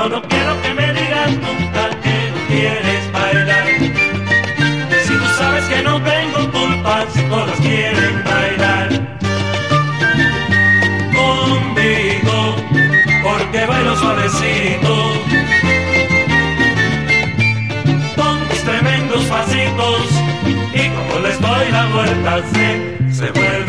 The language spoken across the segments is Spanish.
Yo no quiero que me digas nunca que no quieres bailar. Si tú sabes que no tengo culpas, si todas quieren bailar. Conmigo, porque bailo suavecito. Con mis tremendos pasitos y como les doy la vuelta, se, se vuelve.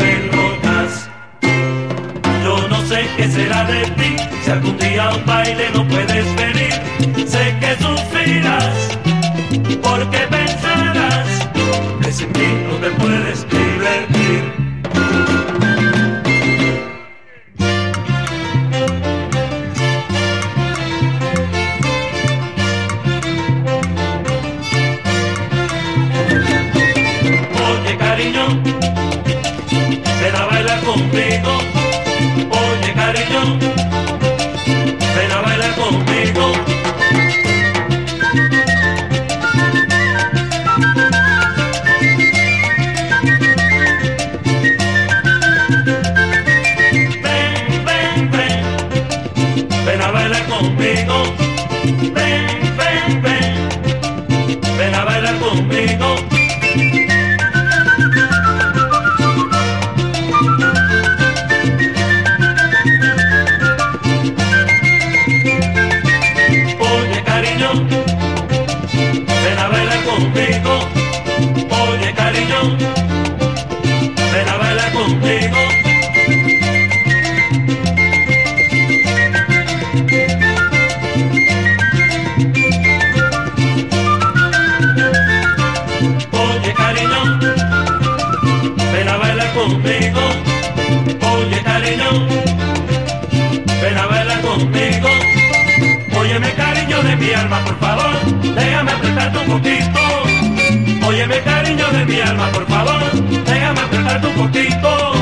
Qué será de ti, si algún día un baile no puedes venir, sé que sufrirás, porque pensarás que sin mí no te puedes divertir. Ven, ven, ven, ven a bailar conmigo. Mi alma, por favor, déjame apretarte un poquito. Óyeme cariño de mi alma, por favor, déjame apretarte un poquito.